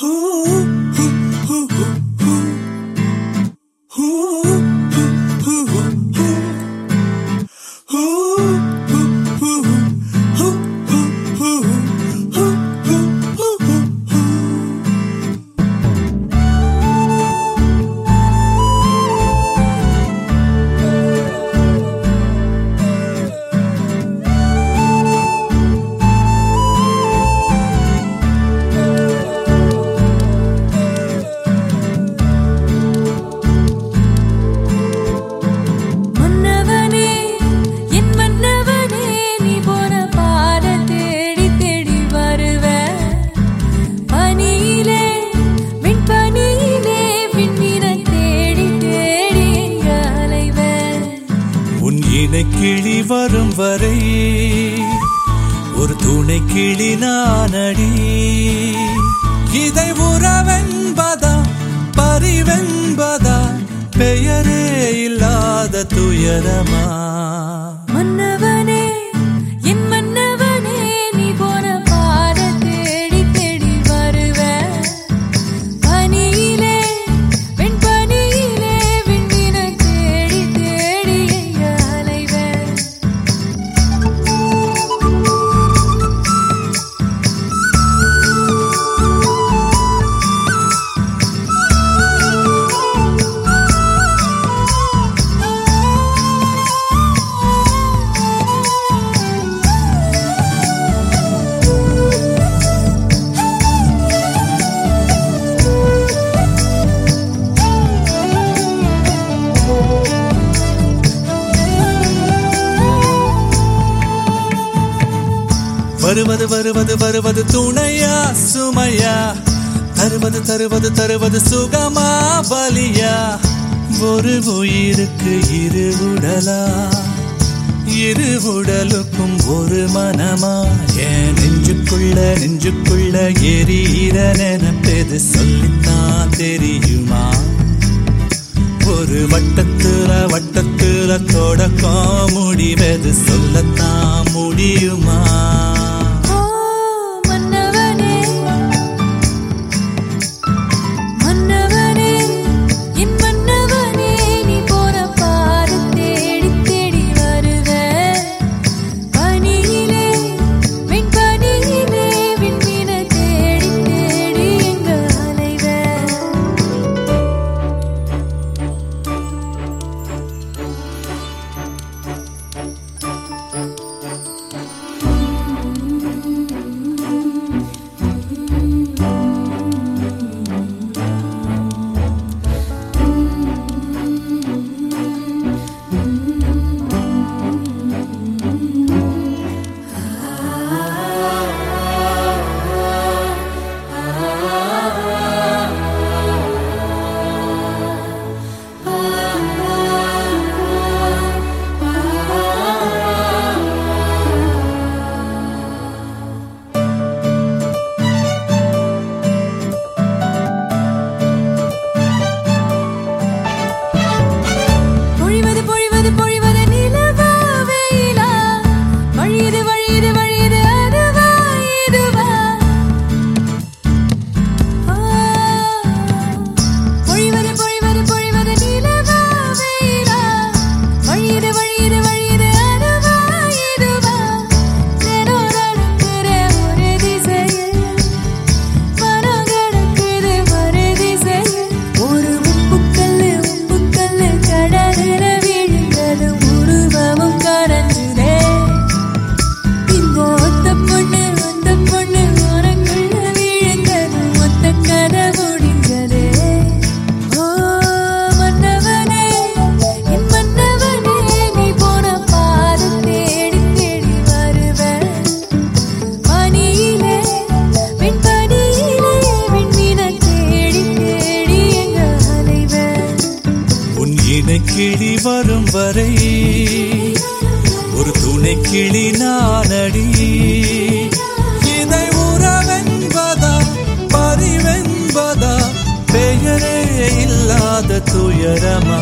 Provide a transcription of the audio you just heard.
Who? இணை கிளி வரும் வரை ஒரு துணை கிளி நானடி. இதை உறவென்பதா பரிவென்பதா பெயரே இல்லாத துயரமா? மன்னவனே வருவது வருவது வருவது துணையா சுமையா? தருவது தருவது தருவது சுகமா பலியா? ஒரு உயிருக்கு இரு உடலா? இரு உடலுக்கும் ஒரு மனமா? என் நெஞ்சுக்குள்ள நெஞ்சுக்குள்ள எரியிற நினைப்பது சொல்லித்தான் தெரியுமா? ஒரு வட்டத்துல வட்டத்துல தொடக்கம் முடிவது சொல்லத்தான் முடியுமா? வரை ஒரு துணை கிளி நானடி. இதை உறவென்பதா பரிவென்பதா பெயரே இல்லாத துயரமா?